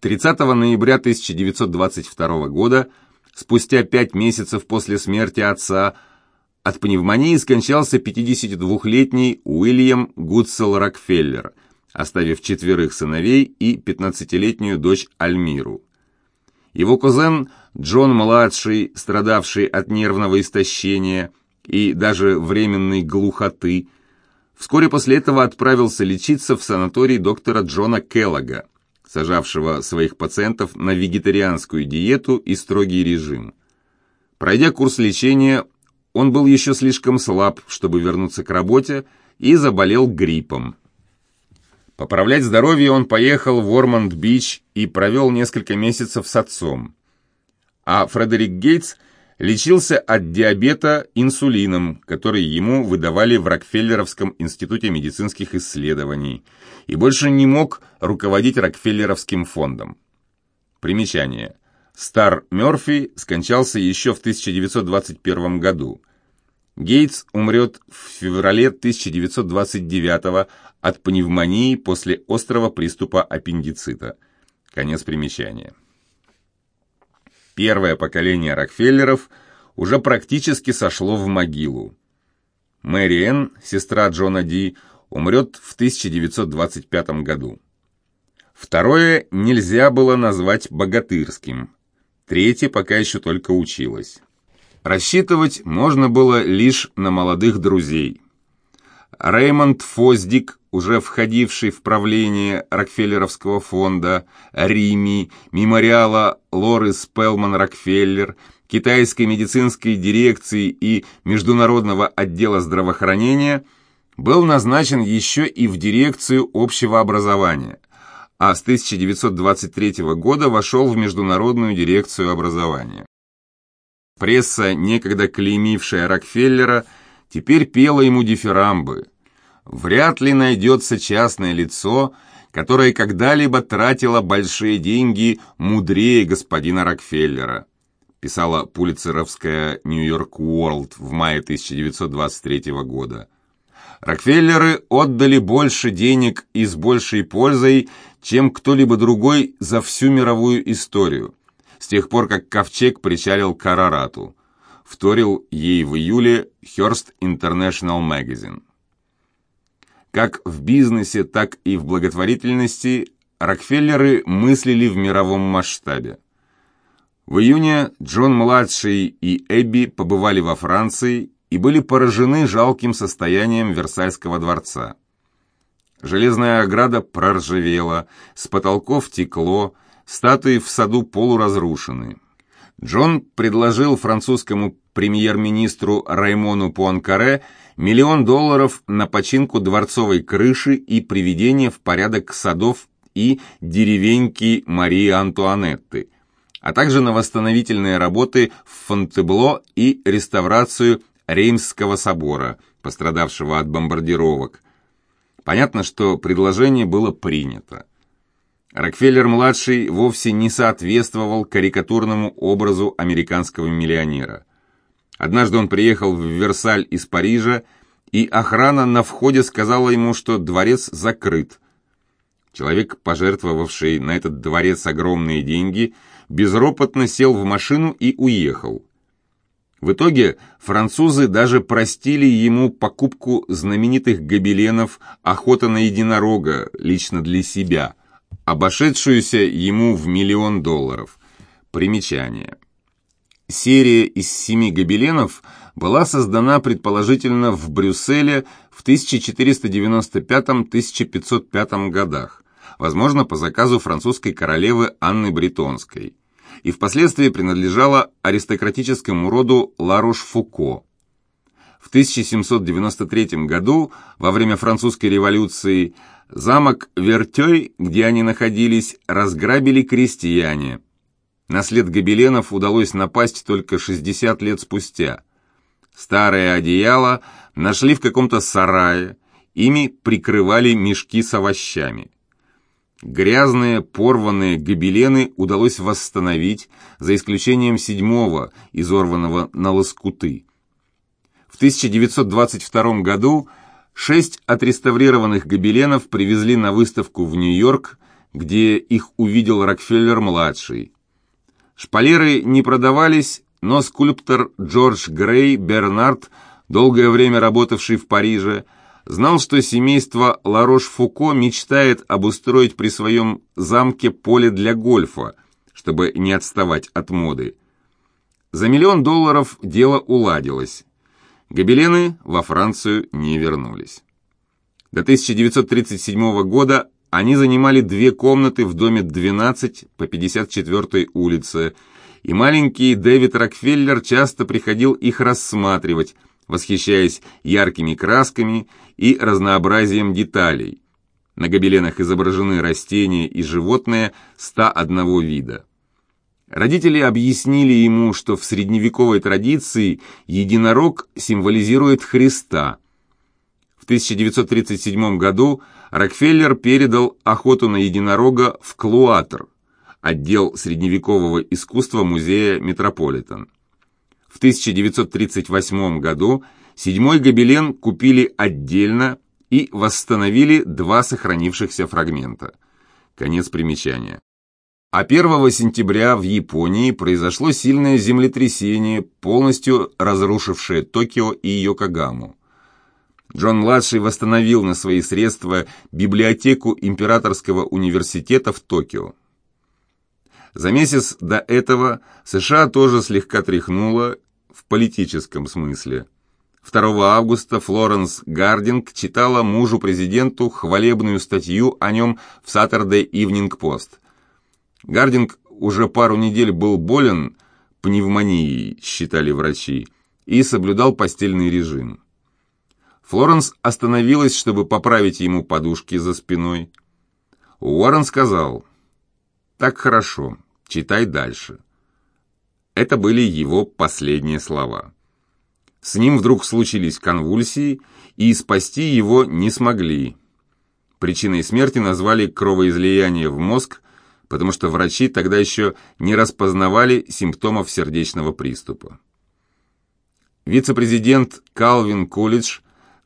30 ноября 1922 года, спустя пять месяцев после смерти отца, от пневмонии скончался 52-летний Уильям Гудсел Рокфеллер, оставив четверых сыновей и 15-летнюю дочь Альмиру. Его кузен Джон-младший, страдавший от нервного истощения и даже временной глухоты, вскоре после этого отправился лечиться в санаторий доктора Джона Келлога, сажавшего своих пациентов на вегетарианскую диету и строгий режим. Пройдя курс лечения, он был еще слишком слаб, чтобы вернуться к работе, и заболел гриппом. Поправлять здоровье он поехал в Ормонд-Бич и провел несколько месяцев с отцом. А Фредерик Гейтс лечился от диабета инсулином, который ему выдавали в Рокфеллеровском институте медицинских исследований, и больше не мог руководить Рокфеллеровским фондом. Примечание. Стар Мёрфи скончался еще в 1921 году. Гейтс умрет в феврале 1929 от пневмонии после острого приступа аппендицита. Конец примечания. Первое поколение Рокфеллеров уже практически сошло в могилу. Мэри Энн, сестра Джона Ди, умрет в 1925 году. Второе нельзя было назвать богатырским. Третье пока еще только училось. Рассчитывать можно было лишь на молодых друзей. Реймонд Фоздик, уже входивший в правление Рокфеллеровского фонда, Рими, мемориала Лоры Спелман Рокфеллер, китайской медицинской дирекции и международного отдела здравоохранения, был назначен еще и в дирекцию общего образования, а с 1923 года вошел в международную дирекцию образования. Пресса, некогда клеймившая Рокфеллера, теперь пела ему дифирамбы. Вряд ли найдется частное лицо, которое когда-либо тратило большие деньги мудрее господина Рокфеллера, писала пулицеровская «Нью-Йорк Уорлд» в мае 1923 года. Рокфеллеры отдали больше денег и с большей пользой, чем кто-либо другой за всю мировую историю, с тех пор, как ковчег причалил к Арарату вторил ей в июле Hearst International Magazine. Как в бизнесе, так и в благотворительности Рокфеллеры мыслили в мировом масштабе. В июне Джон-младший и Эбби побывали во Франции и были поражены жалким состоянием Версальского дворца. Железная ограда проржавела, с потолков текло, статуи в саду полуразрушены. Джон предложил французскому премьер-министру Раймону Пуанкаре миллион долларов на починку дворцовой крыши и приведение в порядок садов и деревеньки Марии Антуанетты, а также на восстановительные работы в Фонтебло и реставрацию Реймсского собора, пострадавшего от бомбардировок. Понятно, что предложение было принято. Рокфеллер-младший вовсе не соответствовал карикатурному образу американского миллионера. Однажды он приехал в Версаль из Парижа, и охрана на входе сказала ему, что дворец закрыт. Человек, пожертвовавший на этот дворец огромные деньги, безропотно сел в машину и уехал. В итоге французы даже простили ему покупку знаменитых гобеленов «Охота на единорога» лично для себя – обошедшуюся ему в миллион долларов. Примечание. Серия из семи гобеленов была создана предположительно в Брюсселе в 1495-1505 годах, возможно, по заказу французской королевы Анны Бретонской, и впоследствии принадлежала аристократическому роду Ларош-Фуко. В 1793 году, во время французской революции, Замок Вертей, где они находились, разграбили крестьяне. На след гобеленов удалось напасть только 60 лет спустя. Старое одеяло нашли в каком-то сарае, ими прикрывали мешки с овощами. Грязные, порванные гобелены удалось восстановить, за исключением седьмого, изорванного на лоскуты. В 1922 году Шесть отреставрированных гобеленов привезли на выставку в Нью-Йорк, где их увидел Рокфеллер-младший. Шпалеры не продавались, но скульптор Джордж Грей Бернард, долгое время работавший в Париже, знал, что семейство Ларош-Фуко мечтает обустроить при своем замке поле для гольфа, чтобы не отставать от моды. За миллион долларов дело уладилось. Гобелены во Францию не вернулись. До 1937 года они занимали две комнаты в доме 12 по 54-й улице, и маленький Дэвид Рокфеллер часто приходил их рассматривать, восхищаясь яркими красками и разнообразием деталей. На гобеленах изображены растения и животные 101 вида. Родители объяснили ему, что в средневековой традиции единорог символизирует Христа. В 1937 году Рокфеллер передал охоту на единорога в Клуатр, отдел средневекового искусства музея Метрополитен. В 1938 году седьмой гобелен купили отдельно и восстановили два сохранившихся фрагмента. Конец примечания. А 1 сентября в Японии произошло сильное землетрясение, полностью разрушившее Токио и Йокогаму. Джон-младший восстановил на свои средства библиотеку Императорского университета в Токио. За месяц до этого США тоже слегка тряхнуло в политическом смысле. 2 августа Флоренс Гардинг читала мужу-президенту хвалебную статью о нем в Saturday Evening Post. Гардинг уже пару недель был болен пневмонией, считали врачи, и соблюдал постельный режим. Флоренс остановилась, чтобы поправить ему подушки за спиной. Уоррен сказал, «Так хорошо, читай дальше». Это были его последние слова. С ним вдруг случились конвульсии, и спасти его не смогли. Причиной смерти назвали кровоизлияние в мозг, потому что врачи тогда еще не распознавали симптомов сердечного приступа. Вице-президент Калвин Кулидж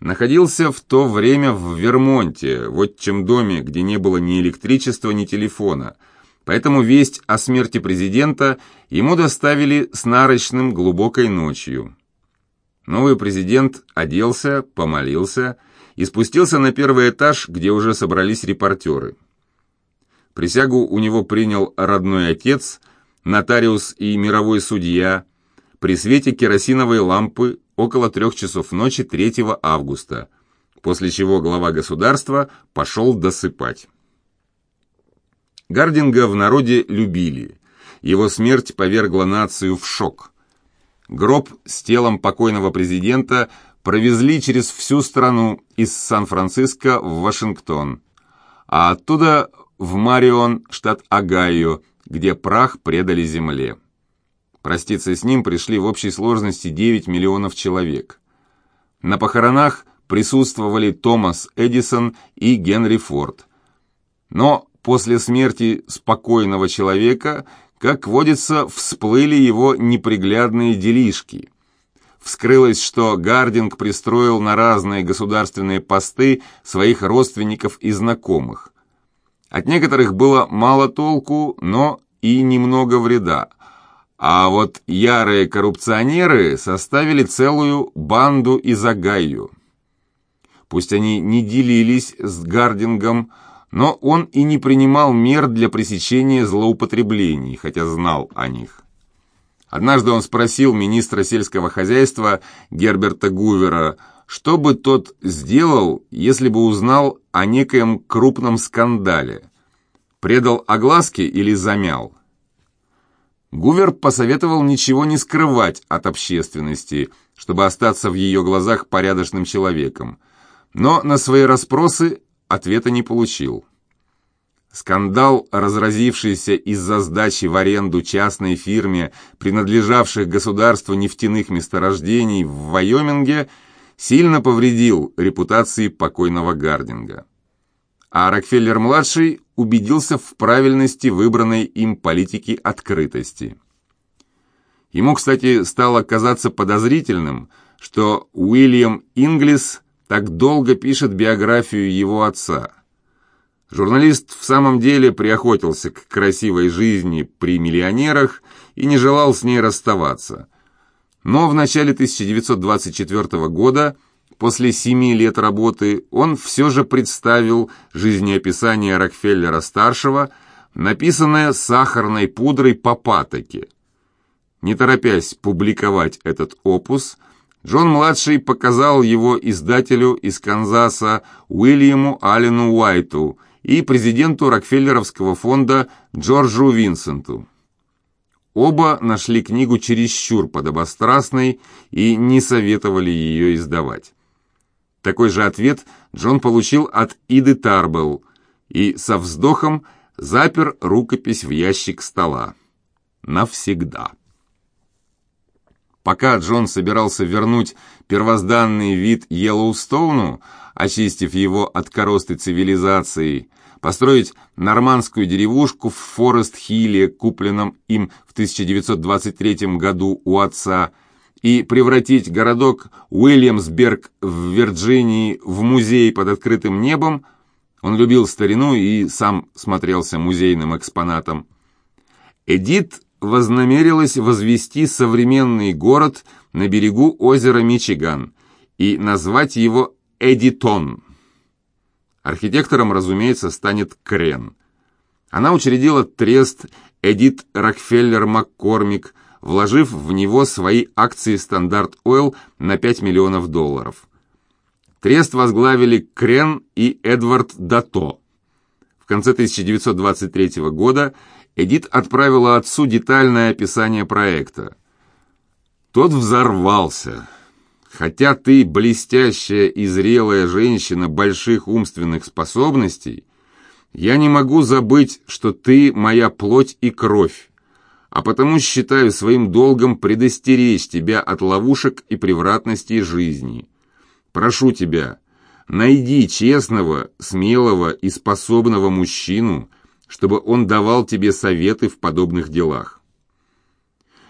находился в то время в Вермонте, в отчим доме, где не было ни электричества, ни телефона, поэтому весть о смерти президента ему доставили с нарочным глубокой ночью. Новый президент оделся, помолился и спустился на первый этаж, где уже собрались репортеры. Присягу у него принял родной отец, нотариус и мировой судья, при свете керосиновой лампы около трех часов ночи 3 августа, после чего глава государства пошел досыпать. Гардинга в народе любили. Его смерть повергла нацию в шок. Гроб с телом покойного президента провезли через всю страну из Сан-Франциско в Вашингтон, а оттуда в Марион, штат Огайо, где прах предали земле. Проститься с ним пришли в общей сложности 9 миллионов человек. На похоронах присутствовали Томас Эдисон и Генри Форд. Но после смерти спокойного человека, как водится, всплыли его неприглядные делишки. Вскрылось, что Гардинг пристроил на разные государственные посты своих родственников и знакомых. От некоторых было мало толку, но и немного вреда. А вот ярые коррупционеры составили целую банду из Агаю. Пусть они не делились с Гардингом, но он и не принимал мер для пресечения злоупотреблений, хотя знал о них. Однажды он спросил министра сельского хозяйства Герберта Гувера, что бы тот сделал, если бы узнал о некоем крупном скандале? Предал огласке или замял? Гувер посоветовал ничего не скрывать от общественности, чтобы остаться в ее глазах порядочным человеком, но на свои расспросы ответа не получил. Скандал, разразившийся из-за сдачи в аренду частной фирме принадлежавших государству нефтяных месторождений в Вайоминге, сильно повредил репутации покойного Гардинга. А Рокфеллер-младший убедился в правильности выбранной им политики открытости. Ему, кстати, стало казаться подозрительным, что Уильям Инглис так долго пишет биографию его отца. Журналист в самом деле приохотился к красивой жизни при миллионерах и не желал с ней расставаться. Но в начале 1924 года, после семи лет работы, он все же представил жизнеописание Рокфеллера-старшего, написанное сахарной пудрой по патоке. Не торопясь публиковать этот опус, Джон-младший показал его издателю из Канзаса Уильяму Аллену Уайту и президенту Рокфеллеровского фонда Джорджу Винсенту. Оба нашли книгу чересчур подобострастной и не советовали ее издавать. Такой же ответ Джон получил от Иды Тарбелл и со вздохом запер рукопись в ящик стола. Навсегда. Пока Джон собирался вернуть первозданный вид Йеллоустоуну, очистив его от коросты цивилизации, построить нормандскую деревушку в Форест-Хилле, купленном им в 1923 году у отца, и превратить городок Уильямсберг в Вирджинии в музей под открытым небом, он любил старину и сам смотрелся музейным экспонатом. Эдит вознамерилась возвести современный город на берегу озера Мичиган и назвать его Эдитон. Архитектором, разумеется, станет Крен. Она учредила трест Эдит Рокфеллер Маккормик, вложив в него свои акции Standard Oil на 5 миллионов долларов. Трест возглавили Кренн и Эдвард Дато. В конце 1923 года Эдит отправила отцу детальное описание проекта. Тот взорвался. Хотя ты блестящая и зрелая женщина больших умственных способностей, я не могу забыть, что ты моя плоть и кровь, а потому считаю своим долгом предостеречь тебя от ловушек и превратностей жизни. Прошу тебя, найди честного, смелого и способного мужчину, чтобы он давал тебе советы в подобных делах.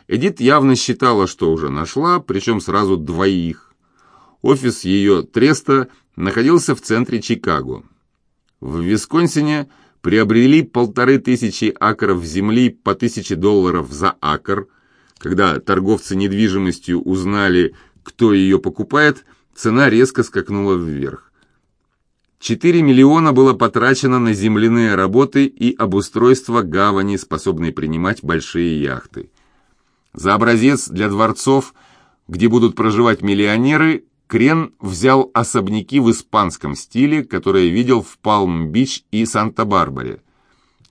Эдит явно считала, что уже нашла, причем сразу двоих. Офис ее треста находился в центре Чикаго. В Висконсине приобрели полторы тысячи акров земли по тысяче долларов за акр. Когда торговцы недвижимостью узнали, кто ее покупает, цена резко скакнула вверх. 4 миллиона было потрачено на земляные работы и обустройство гавани, способной принимать большие яхты. За образец для дворцов, где будут проживать миллионеры, Крен взял особняки в испанском стиле, которые видел в Палм-Бич и Санта-Барбаре.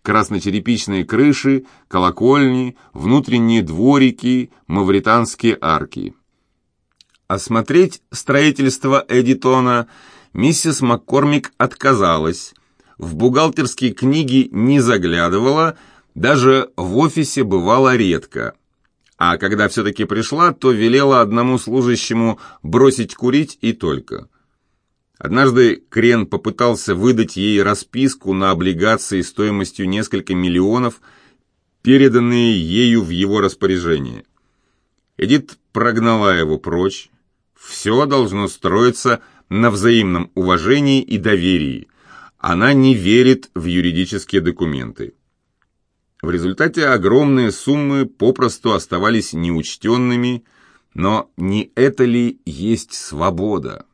Красночерепичные крыши, колокольни, внутренние дворики, мавританские арки. Осмотреть строительство Эдитона – миссис Маккормик отказалась, в бухгалтерские книги не заглядывала, даже в офисе бывала редко. А когда все-таки пришла, то велела одному служащему бросить курить и только. Однажды Крен попытался выдать ей расписку на облигации стоимостью несколько миллионов, переданные ею в его распоряжение. Эдит прогнала его прочь. Все должно строиться на взаимном уважении и доверии. Она не верит в юридические документы. В результате огромные суммы попросту оставались неучтенными, но не это ли есть свобода?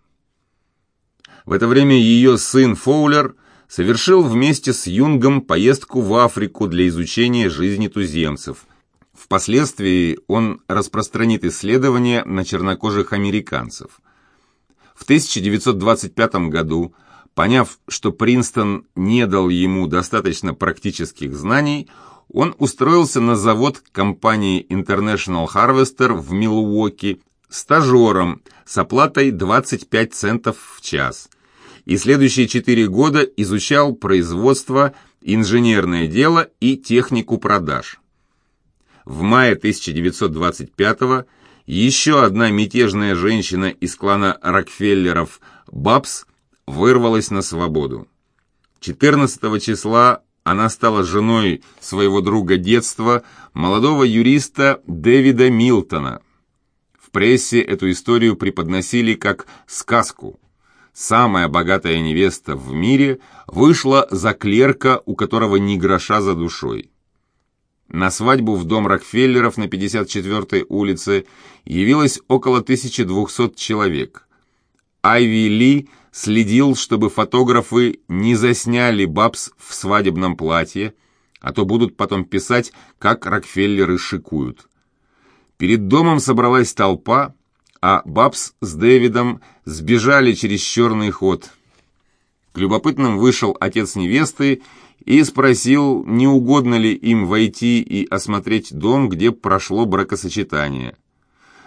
В это время ее сын Фоулер совершил вместе с Юнгом поездку в Африку для изучения жизни туземцев. Впоследствии он распространит исследования на чернокожих американцев – в 1925 году, поняв, что Принстон не дал ему достаточно практических знаний, он устроился на завод компании International Harvester в Милуоки стажером с оплатой 25 центов в час. И следующие четыре года изучал производство, инженерное дело и технику продаж. В мае 1925 года еще одна мятежная женщина из клана Рокфеллеров, Бабс, вырвалась на свободу. 14 числа она стала женой своего друга детства, молодого юриста Дэвида Милтона. В прессе эту историю преподносили как сказку. самая богатая невеста в мире, вышла за клерка, у которого ни гроша за душой. На свадьбу в дом Рокфеллеров на 54-й улице явилось около 1200 человек. Айви Ли следил, чтобы фотографы не засняли Бабс в свадебном платье, а то будут потом писать, как Рокфеллеры шикуют. Перед домом собралась толпа, а Бабс с Дэвидом сбежали через черный ход. К любопытным вышел отец невесты и спросил, не угодно ли им войти и осмотреть дом, где прошло бракосочетание.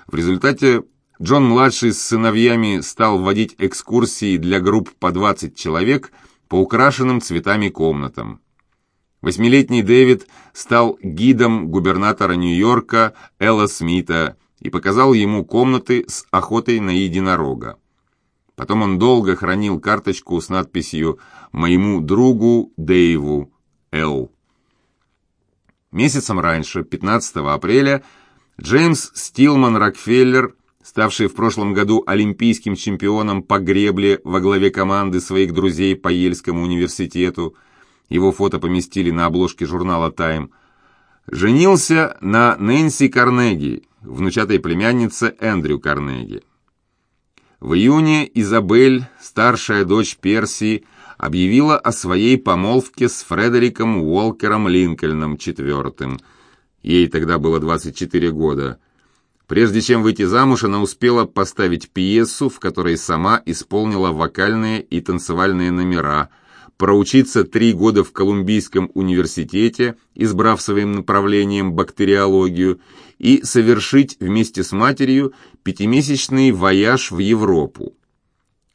В результате Джон-младший с сыновьями стал вводить экскурсии для групп по 20 человек по украшенным цветами комнатам. Восьмилетний Дэвид стал гидом губернатора Нью-Йорка Элла Смита и показал ему комнаты с охотой на единорога. Потом он долго хранил карточку с надписью «Моему другу Дэйву Л». Месяцем раньше, 15 апреля, Джеймс Стилман Рокфеллер, ставший в прошлом году олимпийским чемпионом по гребле во главе команды своих друзей по Ельскому университету, его фото поместили на обложке журнала «Тайм», женился на Нэнси Карнеги, внучатой племяннице Эндрю Карнеги. В июне Изабель, старшая дочь Персии, объявила о своей помолвке с Фредериком Уолкером Линкольном IV. Ей тогда было 24 года. Прежде чем выйти замуж, она успела поставить пьесу, в которой сама исполнила вокальные и танцевальные номера – проучиться три года в Колумбийском университете, избрав своим направлением бактериологию, и совершить вместе с матерью пятимесячный вояж в Европу.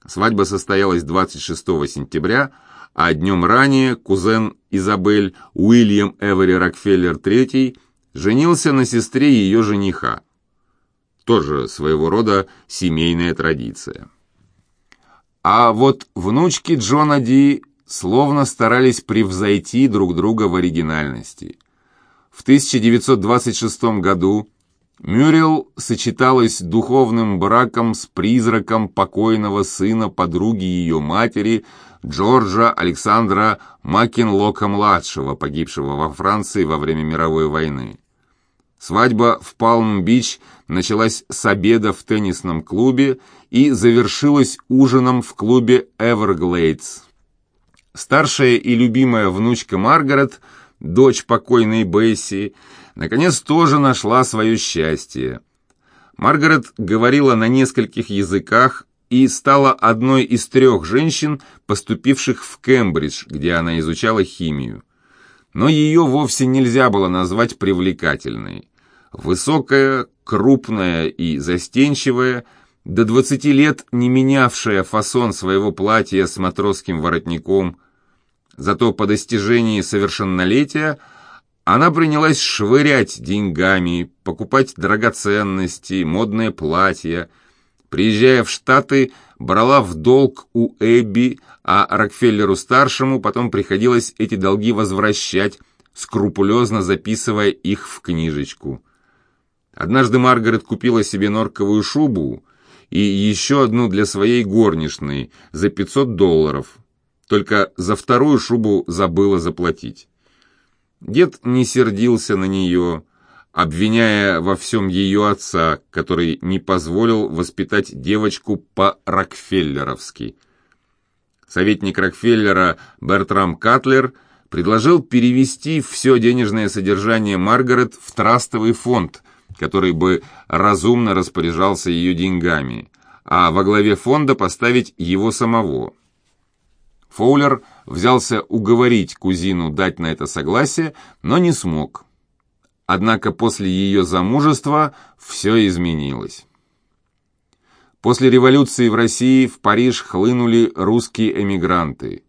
Свадьба состоялась 26 сентября, а днем ранее кузен Изабель Уильям Эвери Рокфеллер III женился на сестре ее жениха. Тоже своего рода семейная традиция. А вот внучки Джона Ди словно старались превзойти друг друга в оригинальности. В 1926 году Мюррел сочеталась духовным браком с призраком покойного сына подруги ее матери Джорджа Александра Маккинлока-младшего, погибшего во Франции во время мировой войны. Свадьба в Палм-Бич началась с обеда в теннисном клубе и завершилась ужином в клубе «Эверглейдс». Старшая и любимая внучка Маргарет, дочь покойной Бесси, наконец тоже нашла свое счастье. Маргарет говорила на нескольких языках и стала одной из трех женщин, поступивших в Кембридж, где она изучала химию. Но ее вовсе нельзя было назвать привлекательной. Высокая, крупная и застенчивая – до 20 лет не менявшая фасон своего платья с матросским воротником, Зато по достижении совершеннолетия она принялась швырять деньгами, покупать драгоценности, модные платья. Приезжая в Штаты, брала в долг у Эбби, а Рокфеллеру-старшему потом приходилось эти долги возвращать, скрупулезно записывая их в книжечку. Однажды Маргарет купила себе норковую шубу и еще одну для своей горничной за 500 долларов – только за вторую шубу забыла заплатить. Дед не сердился на нее, обвиняя во всем ее отца, который не позволил воспитать девочку по-рокфеллеровски. Советник Рокфеллера Бертрам Катлер предложил перевести все денежное содержание Маргарет в трастовый фонд, который бы разумно распоряжался ее деньгами, а во главе фонда поставить его самого – Фоулер взялся уговорить кузину дать на это согласие, но не смог. Однако после ее замужества все изменилось. После революции в России в Париж хлынули русские эмигранты.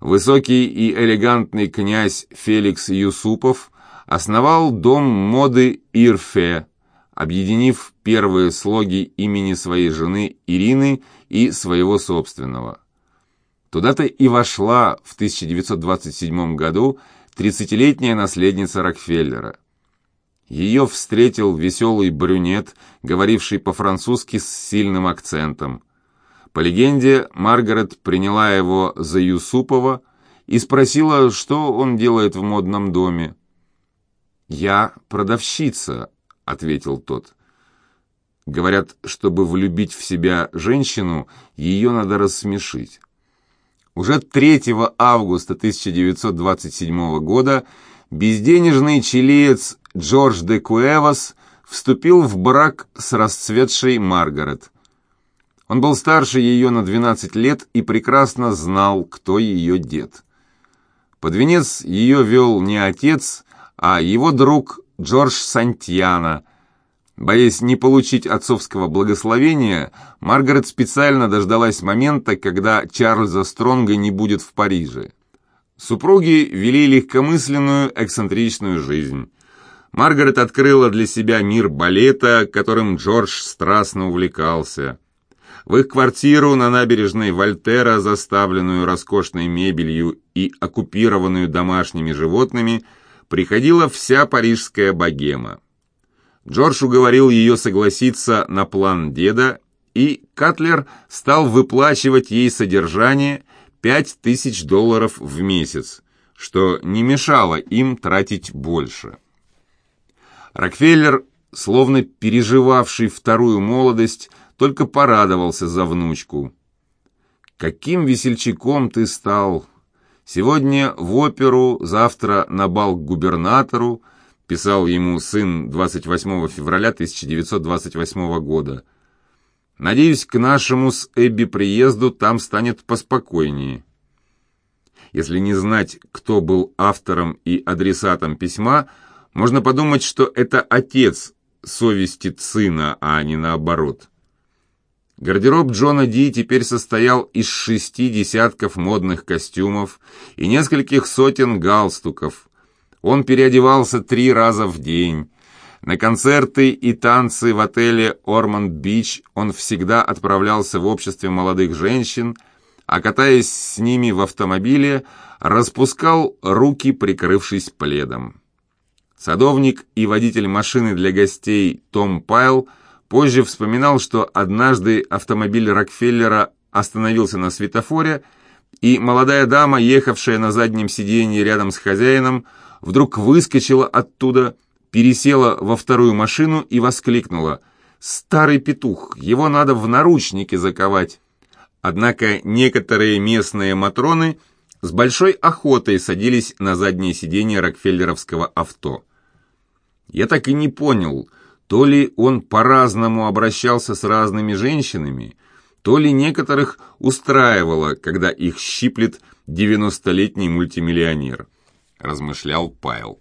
Высокий и элегантный князь Феликс Юсупов основал дом моды Ирфе, объединив первые слоги имени своей жены Ирины и своего собственного. Туда-то и вошла в 1927 году 30-летняя наследница Рокфеллера. Ее встретил веселый брюнет, говоривший по-французски с сильным акцентом. По легенде, Маргарет приняла его за Юсупова и спросила, что он делает в модном доме. «Я продавщица», — ответил тот. Говорят, чтобы влюбить в себя женщину, ее надо рассмешить. Уже 3 августа 1927 года безденежный чилиец Джордж де Куэвас вступил в брак с расцветшей Маргарет. Он был старше ее на 12 лет и прекрасно знал, кто ее дед. Под венец ее вел не отец, а его друг Джордж Сантьяна. Боясь не получить отцовского благословения, Маргарет специально дождалась момента, когда Чарльза Стронга не будет в Париже. Супруги вели легкомысленную, эксцентричную жизнь. Маргарет открыла для себя мир балета, которым Джордж страстно увлекался. В их квартиру на набережной Вольтера, заставленную роскошной мебелью и оккупированную домашними животными, приходила вся парижская богема. Джордж уговорил ее согласиться на план деда, и Катлер стал выплачивать ей содержание 5000 долларов в месяц, что не мешало им тратить больше. Рокфеллер, словно переживавший вторую молодость, только порадовался за внучку. «Каким весельчаком ты стал! Сегодня в оперу, завтра на бал к губернатору», писал ему сын 28 февраля 1928 года. «Надеюсь, к нашему с Эбби приезду там станет поспокойнее». Если не знать, кто был автором и адресатом письма, можно подумать, что это отец совестит сына, а не наоборот. Гардероб Джона Ди теперь состоял из шести десятков модных костюмов и нескольких сотен галстуков. Он переодевался три раза в день. На концерты и танцы в отеле «Ормонд-Бич» он всегда отправлялся в обществе молодых женщин, а катаясь с ними в автомобиле, распускал руки, прикрывшись пледом. Садовник и водитель машины для гостей Том Пайл – Позже вспоминал, что однажды автомобиль Рокфеллера остановился на светофоре, и молодая дама, ехавшая на заднем сиденье рядом с хозяином, вдруг выскочила оттуда, пересела во вторую машину и воскликнула «Старый петух, его надо в наручники заковать». Однако некоторые местные матроны с большой охотой садились на заднее сиденье Рокфеллеровского авто. Я так и не понял, то ли он по-разному обращался с разными женщинами, то ли некоторых устраивало, когда их щиплет девяностолетний мультимиллионер, размышлял Пайл.